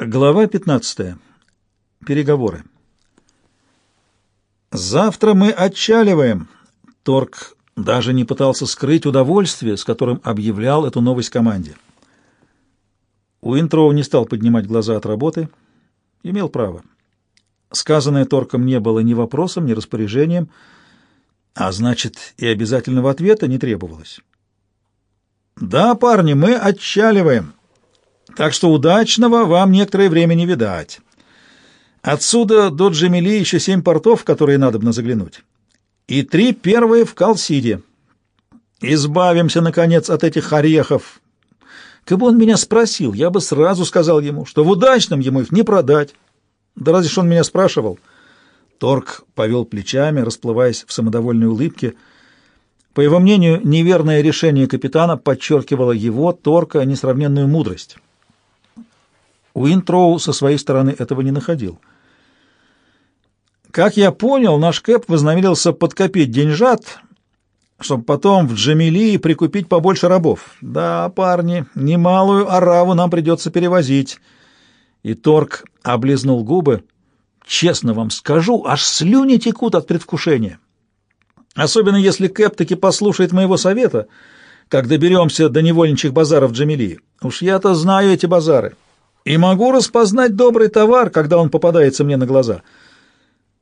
Глава 15. Переговоры. «Завтра мы отчаливаем!» Торг даже не пытался скрыть удовольствие, с которым объявлял эту новость команде. Уинтроу не стал поднимать глаза от работы. Имел право. Сказанное Торком не было ни вопросом, ни распоряжением, а значит, и обязательного ответа не требовалось. «Да, парни, мы отчаливаем!» Так что удачного вам некоторое время не видать. Отсюда до Джамили еще семь портов, в которые надобно заглянуть. И три первые в Калсиде. Избавимся, наконец, от этих орехов. Как бы он меня спросил, я бы сразу сказал ему, что в удачном ему их не продать. Да разве ж он меня спрашивал? Торг повел плечами, расплываясь в самодовольной улыбке. По его мнению, неверное решение капитана подчеркивало его, Торка, несравненную мудрость. Уинтроу со своей стороны этого не находил. Как я понял, наш Кэп вознамерился подкопить деньжат, чтобы потом в Джамилии прикупить побольше рабов. Да, парни, немалую ораву нам придется перевозить. И Торг облизнул губы. Честно вам скажу, аж слюни текут от предвкушения. Особенно если Кэп таки послушает моего совета, как доберемся до невольничьих базаров Джамилии. Уж я-то знаю эти базары и могу распознать добрый товар, когда он попадается мне на глаза.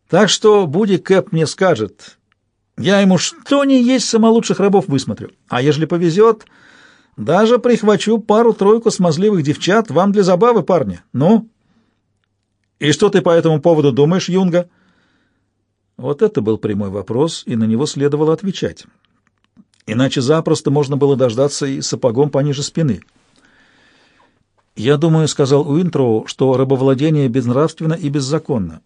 Так что Буди Кэп мне скажет, я ему что ни есть самолучших рабов высмотрю, а ежели повезет, даже прихвачу пару-тройку смазливых девчат вам для забавы, парни. Ну? И что ты по этому поводу думаешь, Юнга? Вот это был прямой вопрос, и на него следовало отвечать. Иначе запросто можно было дождаться и сапогом пониже спины. «Я думаю, — сказал Уинтроу, — что рабовладение безнравственно и беззаконно.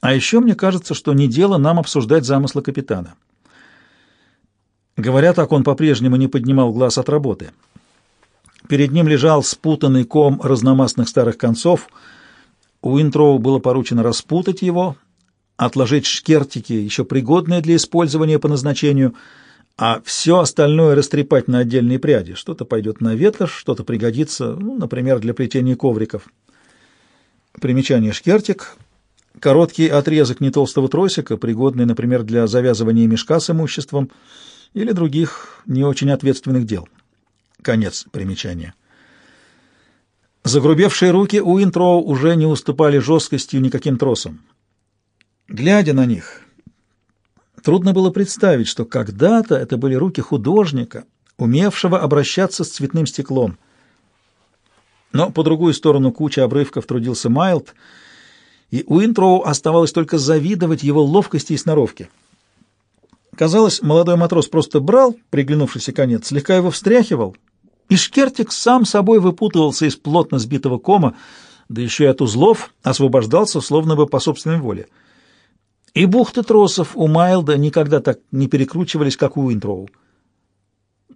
А еще мне кажется, что не дело нам обсуждать замыслы капитана». Говоря так, он по-прежнему не поднимал глаз от работы. Перед ним лежал спутанный ком разномастных старых концов. Уинтроу было поручено распутать его, отложить шкертики, еще пригодные для использования по назначению — а все остальное растрепать на отдельные пряди. Что-то пойдет на ветошь, что-то пригодится, ну, например, для плетения ковриков. Примечание шкертик — короткий отрезок нетолстого тросика, пригодный, например, для завязывания мешка с имуществом или других не очень ответственных дел. Конец примечания. Загрубевшие руки у Интроу уже не уступали жесткостью никаким тросам. Глядя на них, Трудно было представить, что когда-то это были руки художника, умевшего обращаться с цветным стеклом. Но по другую сторону кучи обрывков трудился Майлд, и Уинтроу оставалось только завидовать его ловкости и сноровке. Казалось, молодой матрос просто брал приглянувшийся конец, слегка его встряхивал, и шкертик сам собой выпутывался из плотно сбитого кома, да еще и от узлов освобождался, словно бы по собственной воле. И бухты тросов у Майлда никогда так не перекручивались, как у Уинтроу.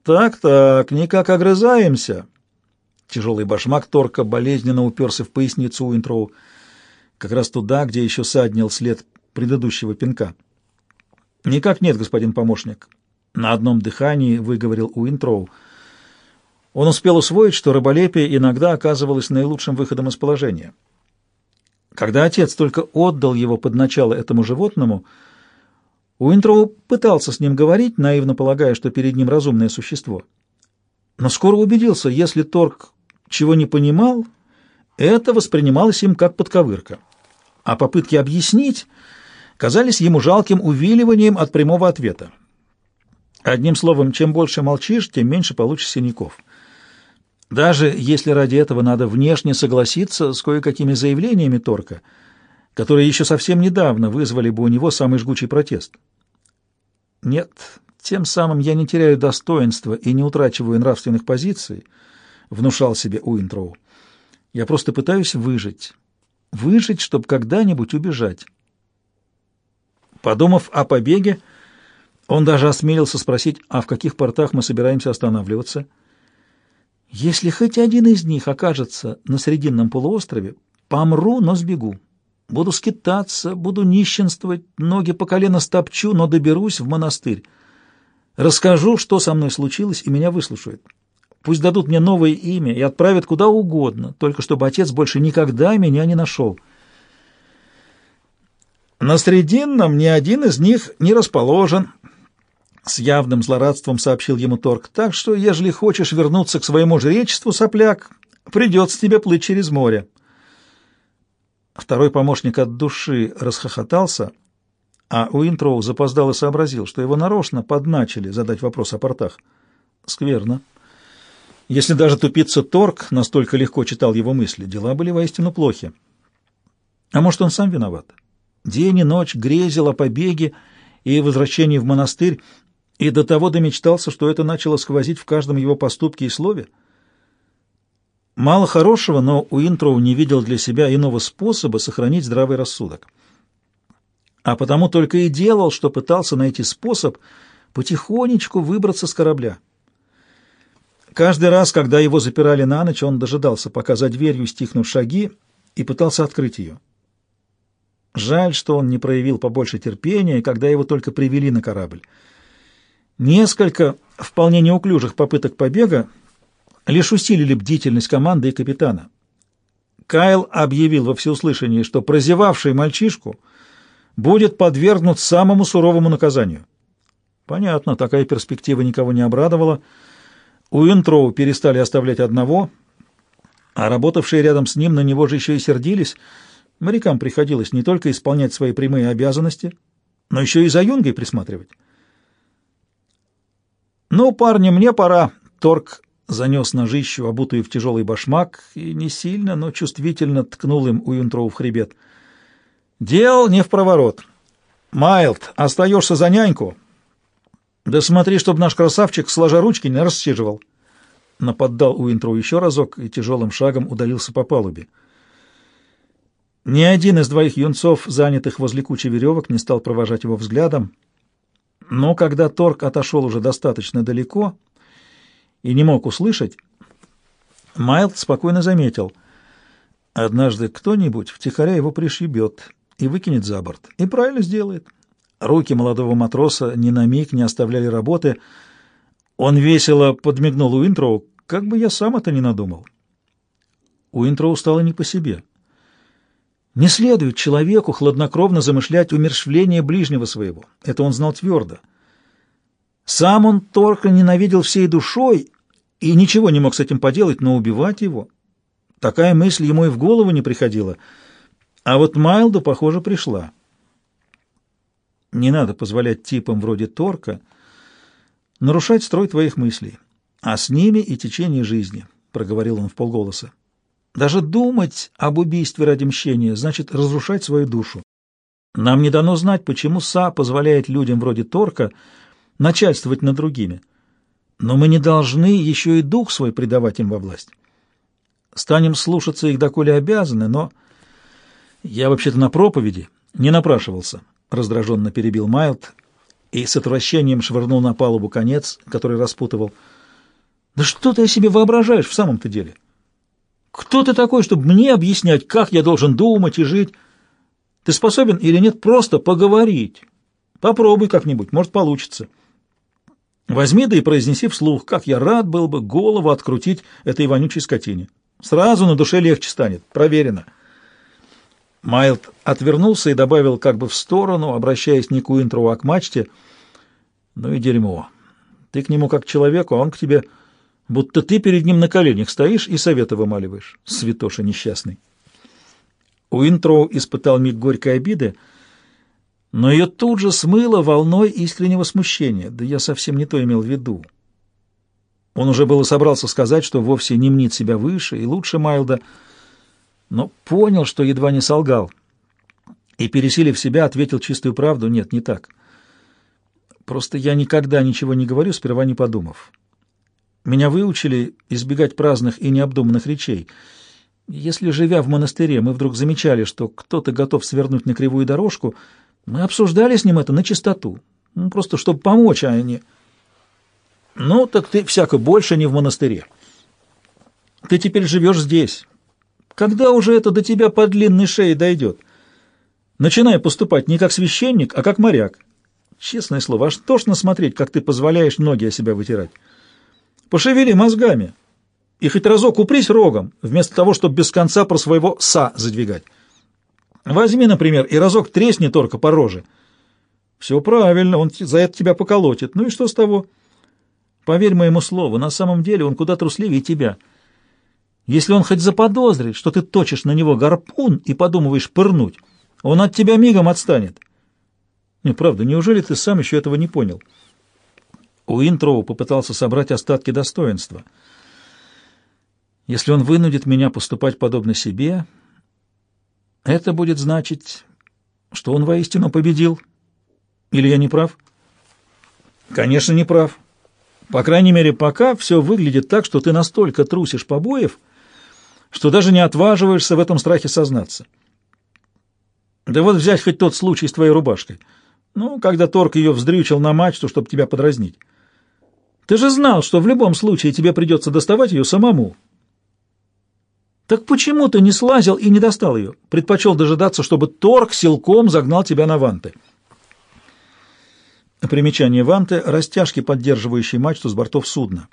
«Так-так, никак огрызаемся». Тяжелый башмак Торка болезненно уперся в поясницу Уинтроу, как раз туда, где еще саднил след предыдущего пинка. «Никак нет, господин помощник», — на одном дыхании выговорил Уинтроу. Он успел усвоить, что рыболепие иногда оказывалось наилучшим выходом из положения. Когда отец только отдал его под начало этому животному, Уинтроу пытался с ним говорить, наивно полагая, что перед ним разумное существо. Но скоро убедился, если Торг чего не понимал, это воспринималось им как подковырка, а попытки объяснить казались ему жалким увиливанием от прямого ответа. Одним словом, чем больше молчишь, тем меньше получишь синяков. Даже если ради этого надо внешне согласиться с кое-какими заявлениями Торка, которые еще совсем недавно вызвали бы у него самый жгучий протест. Нет, тем самым я не теряю достоинства и не утрачиваю нравственных позиций, внушал себе Уинтроу. Я просто пытаюсь выжить. Выжить, чтобы когда-нибудь убежать. Подумав о побеге, он даже осмелился спросить, а в каких портах мы собираемся останавливаться – если хоть один из них окажется на Срединном полуострове, помру, но сбегу. Буду скитаться, буду нищенствовать, ноги по колено стопчу, но доберусь в монастырь. Расскажу, что со мной случилось, и меня выслушают. Пусть дадут мне новое имя и отправят куда угодно, только чтобы отец больше никогда меня не нашел. На Срединном ни один из них не расположен, — с явным злорадством сообщил ему Торг. Так что, ежели хочешь вернуться к своему жречеству, сопляк, придется тебе плыть через море. Второй помощник от души расхохотался, а Уинтроу запоздал и сообразил, что его нарочно подначили задать вопрос о портах. Скверно. Если даже тупица Торг настолько легко читал его мысли, дела были воистину плохи. А может, он сам виноват? День и ночь грезил о побеге и возвращении в монастырь, и до того домечтался, что это начало сквозить в каждом его поступке и слове. Мало хорошего, но Уинтроу не видел для себя иного способа сохранить здравый рассудок. А потому только и делал, что пытался найти способ потихонечку выбраться с корабля. Каждый раз, когда его запирали на ночь, он дожидался, пока за дверью стихнут шаги, и пытался открыть ее. Жаль, что он не проявил побольше терпения, когда его только привели на корабль. Несколько вполне неуклюжих попыток побега лишь усилили бдительность команды и капитана. Кайл объявил во всеуслышание, что прозевавший мальчишку будет подвергнут самому суровому наказанию. Понятно, такая перспектива никого не обрадовала, — Уинтроу перестали оставлять одного, а работавшие рядом с ним на него же еще и сердились. Морякам приходилось не только исполнять свои прямые обязанности, но еще и за юнгой присматривать. «Ну, парни, мне пора!» Торг занес ножищу, обутую в тяжелый башмак, и не сильно, но чувствительно ткнул им Уинтроу в хребет. «Дел не в проворот. Майлд, остаешься за няньку, да смотри, чтобы наш красавчик, сложа ручки, не рассиживал. Наподдал Уинтроу еще разок и тяжелым шагом удалился по палубе. Ни один из двоих юнцов, занятых возле кучи веревок, не стал провожать его взглядом. Но когда Торг отошел уже достаточно далеко и не мог услышать, Майлд спокойно заметил. Однажды кто-нибудь втихаря его пришибет и выкинет за борт. И правильно сделает. Руки молодого матроса ни на миг не оставляли работы. Он весело подмигнул Уинтроу, как бы я сам это не надумал. Уинтроу стало не по себе. Не следует человеку хладнокровно замышлять умершвление ближнего своего. Это он знал твердо. Сам он Торка ненавидел всей душой и ничего не мог с этим поделать, но убивать его... Такая мысль ему и в голову не приходила. А вот Майлду, похоже, пришла. Не надо позволять типам вроде Торка нарушать строй твоих мыслей, а с ними и течение жизни, — проговорил он в полголоса. Даже думать об убийстве ради мщения значит разрушать свою душу. Нам не дано знать, почему Са позволяет людям вроде Торка начальствовать над другими. Но мы не должны еще и дух свой предавать им во власть. Станем слушаться их, доколе обязаны, но... Я вообще-то на проповеди не напрашивался. — раздраженно перебил Майлд и с отвращением швырнул на палубу конец, который распутывал. «Да что ты о себе воображаешь в самом-то деле? Кто ты такой, чтобы мне объяснять, как я должен думать и жить? Ты способен или нет просто поговорить? Попробуй как-нибудь, может, получится». Возьми да и произнеси вслух, как я рад был бы голову открутить этой вонючей скотине. Сразу на душе легче станет, проверено. Майлд отвернулся и добавил как бы в сторону, обращаясь не к Уинтроу, а к мачте. «Ну и дерьмо. Ты к нему как к человеку, а он к тебе, будто ты перед ним на коленях стоишь и советы вымаливаешь. Святоша несчастный». Уинтроу испытал миг горькой обиды, но ее тут же смыло волной искреннего смущения. Да я совсем не то имел в виду. Он уже было собрался сказать, что вовсе не мнит себя выше и лучше Майлда, — но понял, что едва не солгал, и, пересилив себя, ответил чистую правду. Нет, не так. Просто я никогда ничего не говорю, сперва не подумав. Меня выучили избегать праздных и необдуманных речей. Если, живя в монастыре, мы вдруг замечали, что кто-то готов свернуть на кривую дорожку, мы обсуждали с ним это на чистоту, ну, просто чтобы помочь, а не... Ну, так ты всяко больше не в монастыре. Ты теперь живешь здесь, когда уже это до тебя по длинной шее дойдет? Начинай поступать не как священник, а как моряк. Честное слово, аж тошно смотреть, как ты позволяешь ноги о себя вытирать. Пошевели мозгами и хоть разок упрись рогом, вместо того, чтобы без конца про своего «са» задвигать. Возьми, например, и разок тресни только по роже. Все правильно, он за это тебя поколотит. Ну и что с того? Поверь моему слову, на самом деле он куда трусливее тебя. Если он хоть заподозрит, что ты точишь на него гарпун и подумываешь пырнуть, он от тебя мигом отстанет. Не, правда, неужели ты сам еще этого не понял? Уинтроу попытался собрать остатки достоинства. Если он вынудит меня поступать подобно себе, это будет значить, что он воистину победил. Или я не прав? Конечно, не прав. По крайней мере, пока все выглядит так, что ты настолько трусишь побоев, что даже не отваживаешься в этом страхе сознаться. Да вот взять хоть тот случай с твоей рубашкой. Ну, когда Торг ее вздрючил на мачту, чтобы тебя подразнить. Ты же знал, что в любом случае тебе придется доставать ее самому. Так почему ты не слазил и не достал ее? Предпочел дожидаться, чтобы Торг силком загнал тебя на ванты. Примечание ванты — растяжки, поддерживающие мачту с бортов судна.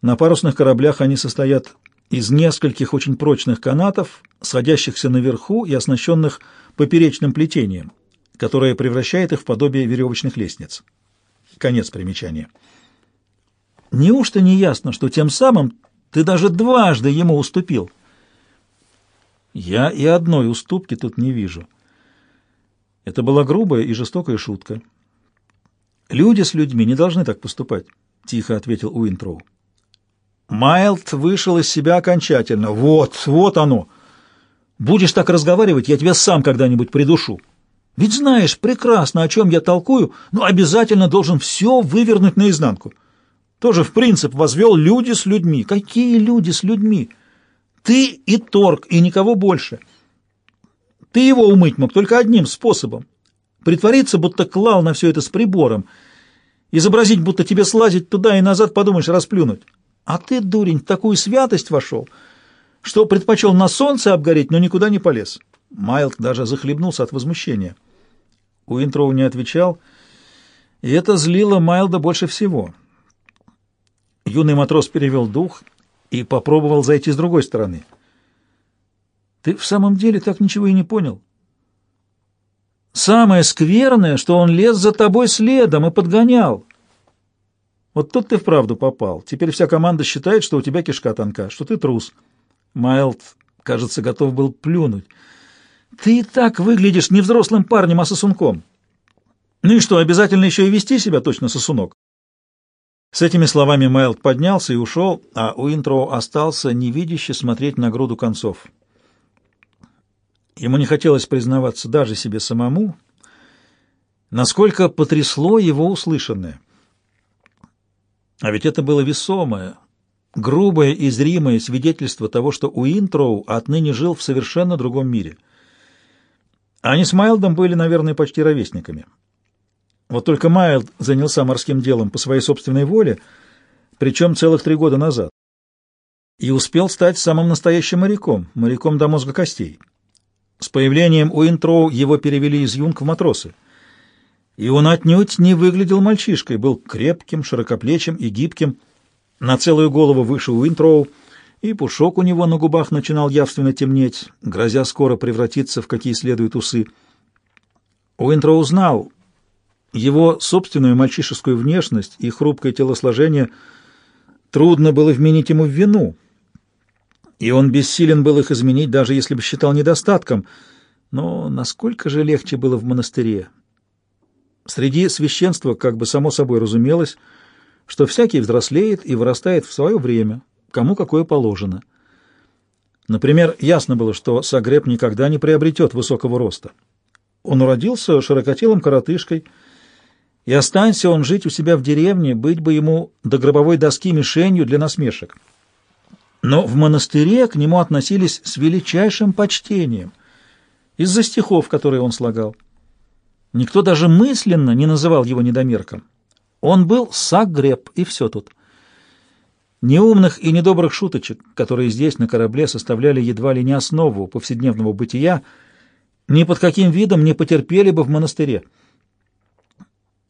На парусных кораблях они состоят из нескольких очень прочных канатов, сходящихся наверху и оснащенных поперечным плетением, которое превращает их в подобие веревочных лестниц. Конец примечания. Неужто не ясно, что тем самым ты даже дважды ему уступил? Я и одной уступки тут не вижу. Это была грубая и жестокая шутка. Люди с людьми не должны так поступать, — тихо ответил Уинтроу. Майлд вышел из себя окончательно. Вот, вот оно. Будешь так разговаривать, я тебя сам когда-нибудь придушу. Ведь знаешь прекрасно, о чем я толкую, но обязательно должен все вывернуть наизнанку. Тоже в принцип возвел люди с людьми. Какие люди с людьми? Ты и торг, и никого больше. Ты его умыть мог только одним способом. Притвориться, будто клал на все это с прибором. Изобразить, будто тебе слазить туда и назад, подумаешь, расплюнуть. А ты, дурень, в такую святость вошел, что предпочел на солнце обгореть, но никуда не полез. Майлд даже захлебнулся от возмущения. Уинтроу не отвечал, и это злило Майлда больше всего. Юный матрос перевел дух и попробовал зайти с другой стороны. «Ты в самом деле так ничего и не понял?» «Самое скверное, что он лез за тобой следом и подгонял». Вот тут ты вправду попал. Теперь вся команда считает, что у тебя кишка тонка, что ты трус. Майлд, кажется, готов был плюнуть. Ты и так выглядишь не взрослым парнем, а сосунком. Ну и что, обязательно еще и вести себя точно сосунок? С этими словами Майлд поднялся и ушел, а Уинтроу остался невидяще смотреть на груду концов. Ему не хотелось признаваться даже себе самому, насколько потрясло его услышанное. А ведь это было весомое, грубое и зримое свидетельство того, что Уинтроу отныне жил в совершенно другом мире. Они с Майлдом были, наверное, почти ровесниками. Вот только Майлд занялся морским делом по своей собственной воле, причем целых три года назад, и успел стать самым настоящим моряком, моряком до мозга костей. С появлением Уинтроу его перевели из юнг в матросы. И он отнюдь не выглядел мальчишкой, был крепким, широкоплечим и гибким, на целую голову выше Уинтроу, и пушок у него на губах начинал явственно темнеть, грозя скоро превратиться в какие следуют усы. Уинтроу знал, его собственную мальчишескую внешность и хрупкое телосложение трудно было вменить ему в вину, и он бессилен был их изменить, даже если бы считал недостатком. Но насколько же легче было в монастыре? Среди священства как бы само собой разумелось, что всякий взрослеет и вырастает в свое время, кому какое положено. Например, ясно было, что Сагреб никогда не приобретет высокого роста. Он уродился широкотелым коротышкой, и останься он жить у себя в деревне, быть бы ему до гробовой доски мишенью для насмешек. Но в монастыре к нему относились с величайшим почтением из-за стихов, которые он слагал. Никто даже мысленно не называл его недомерком. Он был сагреб, и все тут. Неумных и недобрых шуточек, которые здесь на корабле составляли едва ли не основу повседневного бытия, ни под каким видом не потерпели бы в монастыре.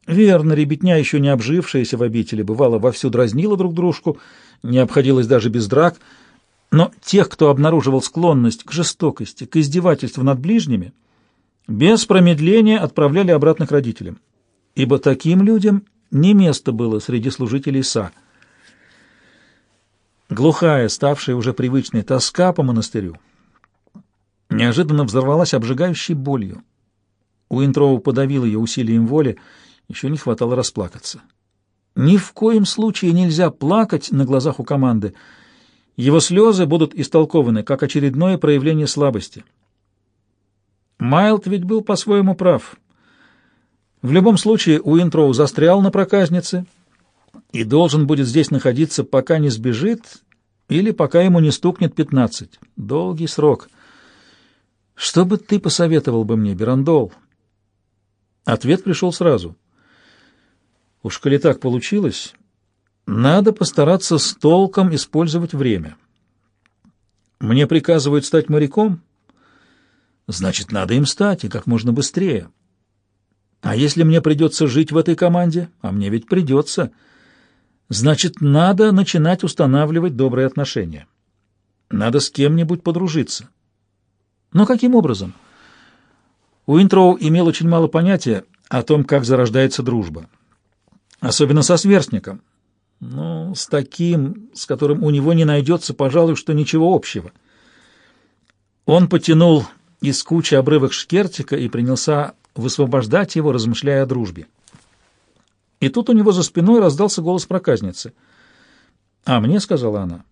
Верно, ребятня, еще не обжившаяся в обители, бывало, вовсю дразнила друг дружку, не обходилось даже без драк, но тех, кто обнаруживал склонность к жестокости, к издевательству над ближними, без промедления отправляли обратно к родителям, ибо таким людям не место было среди служителей СА. Глухая, ставшая уже привычной тоска по монастырю, неожиданно взорвалась обжигающей болью. Уинтроу подавил ее усилием воли, еще не хватало расплакаться. Ни в коем случае нельзя плакать на глазах у команды. Его слезы будут истолкованы как очередное проявление слабости. Майлд ведь был по-своему прав. В любом случае Уинтроу застрял на проказнице и должен будет здесь находиться, пока не сбежит или пока ему не стукнет пятнадцать. Долгий срок. Что бы ты посоветовал бы мне, Берандол? Ответ пришел сразу. Уж коли так получилось, надо постараться с толком использовать время. Мне приказывают стать моряком, значит, надо им стать, и как можно быстрее. А если мне придется жить в этой команде, а мне ведь придется, значит, надо начинать устанавливать добрые отношения. Надо с кем-нибудь подружиться. Но каким образом? Уинтроу имел очень мало понятия о том, как зарождается дружба. Особенно со сверстником. Ну, с таким, с которым у него не найдется, пожалуй, что ничего общего. Он потянул из кучи обрывок шкертика и принялся высвобождать его, размышляя о дружбе. И тут у него за спиной раздался голос проказницы. «А мне, — сказала она,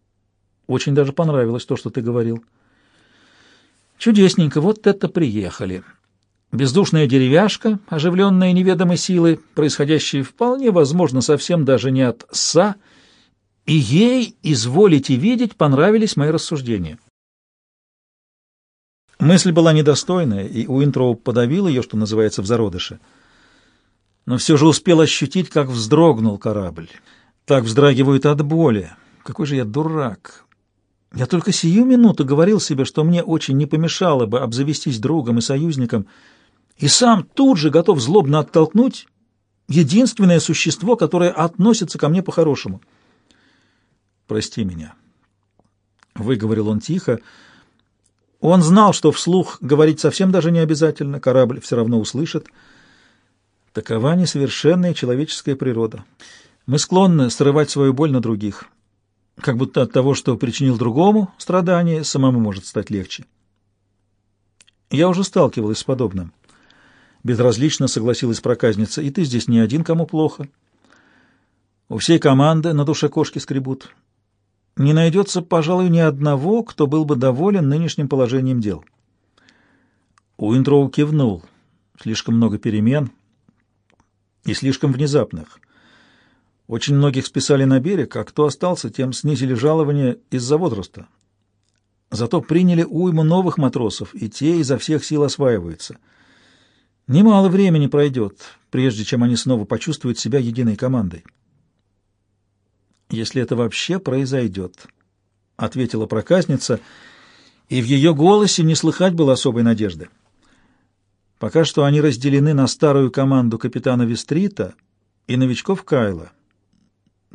— очень даже понравилось то, что ты говорил». Чудесненько, вот это приехали. Бездушная деревяшка, оживленная неведомой силой, происходящей вполне возможно совсем даже не от «са», и ей, изволите видеть, понравились мои рассуждения. Мысль была недостойная, и Уинтроу подавил ее, что называется, в зародыше. Но все же успел ощутить, как вздрогнул корабль. Так вздрагивают от боли. Какой же я дурак! Я только сию минуту говорил себе, что мне очень не помешало бы обзавестись другом и союзником, и сам тут же готов злобно оттолкнуть единственное существо, которое относится ко мне по-хорошему. «Прости меня», — выговорил он тихо. Он знал, что вслух говорить совсем даже не обязательно, корабль все равно услышит. Такова несовершенная человеческая природа. Мы склонны срывать свою боль на других» как будто от того, что причинил другому страдание, самому может стать легче. Я уже сталкивалась с подобным. Безразлично согласилась проказница, и ты здесь не один, кому плохо. У всей команды на душе кошки скребут. Не найдется, пожалуй, ни одного, кто был бы доволен нынешним положением дел. Уинтроу кивнул. Слишком много перемен и слишком внезапных. Очень многих списали на берег, а кто остался, тем снизили жалование из-за возраста. Зато приняли уйму новых матросов, и те изо всех сил осваиваются. Немало времени пройдет, прежде чем они снова почувствуют себя единой командой. «Если это вообще произойдет», — ответила проказница, и в ее голосе не слыхать было особой надежды. Пока что они разделены на старую команду капитана Вестрита и новичков Кайла —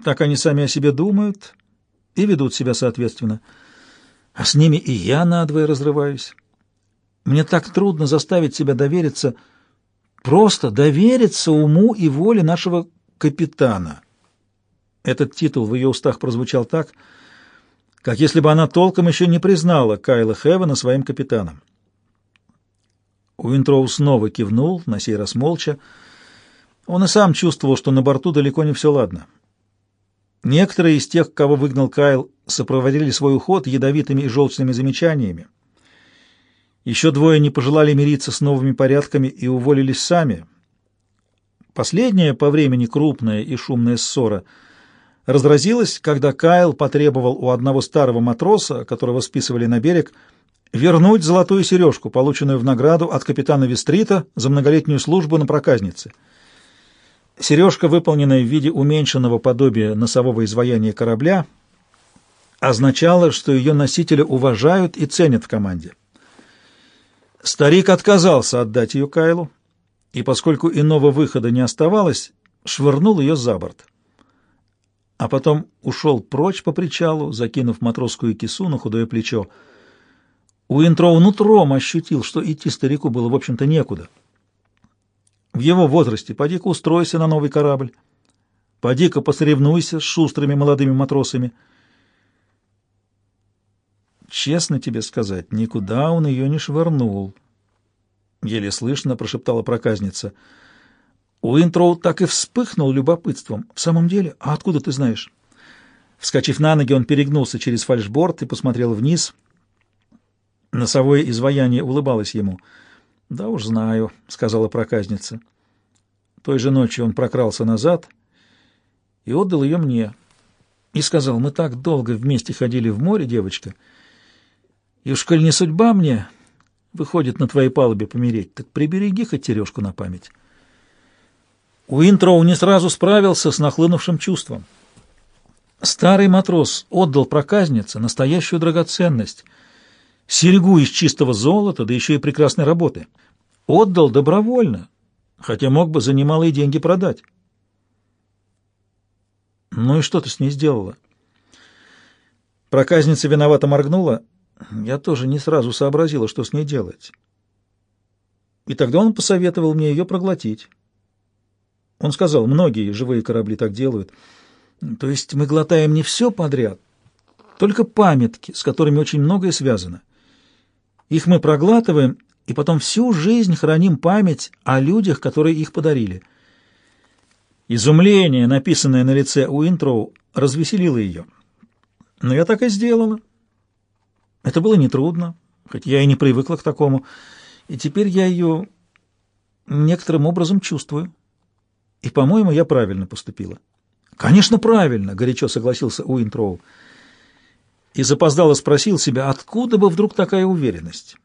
так они сами о себе думают и ведут себя соответственно. А с ними и я надвое разрываюсь. Мне так трудно заставить себя довериться, просто довериться уму и воле нашего капитана. Этот титул в ее устах прозвучал так, как если бы она толком еще не признала Кайла Хевена своим капитаном. Уинтроу снова кивнул, на сей раз молча. Он и сам чувствовал, что на борту далеко не все ладно. Некоторые из тех, кого выгнал Кайл, сопроводили свой уход ядовитыми и желчными замечаниями. Еще двое не пожелали мириться с новыми порядками и уволились сами. Последняя по времени крупная и шумная ссора разразилась, когда Кайл потребовал у одного старого матроса, которого списывали на берег, вернуть золотую сережку, полученную в награду от капитана Вестрита за многолетнюю службу на проказнице. Сережка, выполненная в виде уменьшенного подобия носового изваяния корабля, означала, что ее носителя уважают и ценят в команде. Старик отказался отдать ее Кайлу, и поскольку иного выхода не оставалось, швырнул ее за борт. А потом ушел прочь по причалу, закинув матросскую кису на худое плечо. Уинтроу нутром ощутил, что идти старику было, в общем-то, некуда. В его возрасте поди-ка устройся на новый корабль, поди-ка посоревнуйся с шустрыми молодыми матросами. Честно тебе сказать, никуда он ее не швырнул. Еле слышно прошептала проказница. Уинтроу так и вспыхнул любопытством. В самом деле, а откуда ты знаешь? Вскочив на ноги, он перегнулся через фальшборд и посмотрел вниз. Носовое изваяние улыбалось ему — «Да уж знаю», — сказала проказница. Той же ночью он прокрался назад и отдал ее мне. И сказал, мы так долго вместе ходили в море, девочка, и уж коль не судьба мне, выходит на твоей палубе помереть, так прибереги хоть тережку на память. Уинтроу не сразу справился с нахлынувшим чувством. Старый матрос отдал проказнице настоящую драгоценность — серьгу из чистого золота, да еще и прекрасной работы. Отдал добровольно, хотя мог бы за немалые деньги продать. Ну и что ты с ней сделала? Проказница виновато моргнула. Я тоже не сразу сообразила, что с ней делать. И тогда он посоветовал мне ее проглотить. Он сказал, многие живые корабли так делают. То есть мы глотаем не все подряд, только памятки, с которыми очень многое связано. Их мы проглатываем, и потом всю жизнь храним память о людях, которые их подарили. Изумление, написанное на лице Уинтроу, развеселило ее. Но я так и сделала. Это было нетрудно, хоть я и не привыкла к такому, и теперь я ее некоторым образом чувствую. И, по-моему, я правильно поступила. «Конечно, правильно!» — горячо согласился Уинтроу и запоздало спросил себя, откуда бы вдруг такая уверенность.